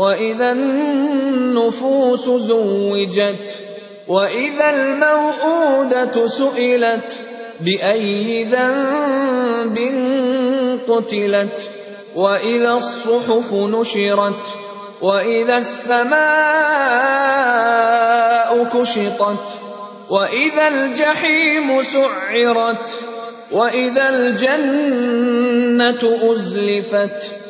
وإذا النفوس زوجت وإذا الموءودة سئلت بأي ذنب قتلت وإذا الصحف نشرت وإذا السماء كشطت وإذا الجحيم سعرت وإذا الجنة أزلفت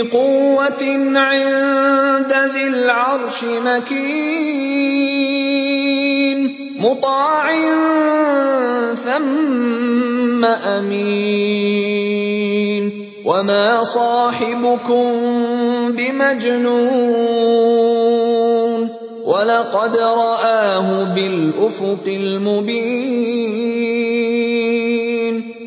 قُوَّةٍ عِندَ ذِي الْعَرْشِ مَكِينٍ مُّطَاعٍ ثَمَّ أَمِينٍ. وَمَا صَاحِبُكُم بِمَجْنُونٍ وَلَقَدْ رَآهُ بِالْأُفُقِ الْمُبِينِ.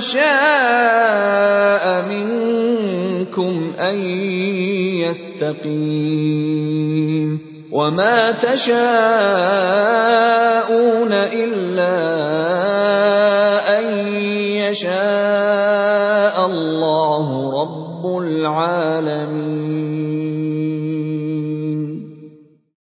شَاءَ مِنكُمْ أَن يَسْتَقِيمَ وَمَا تَشَاءُونَ إِلَّا أَن يَشَاءَ اللَّهُ رَبُّ الْعَالَمِينَ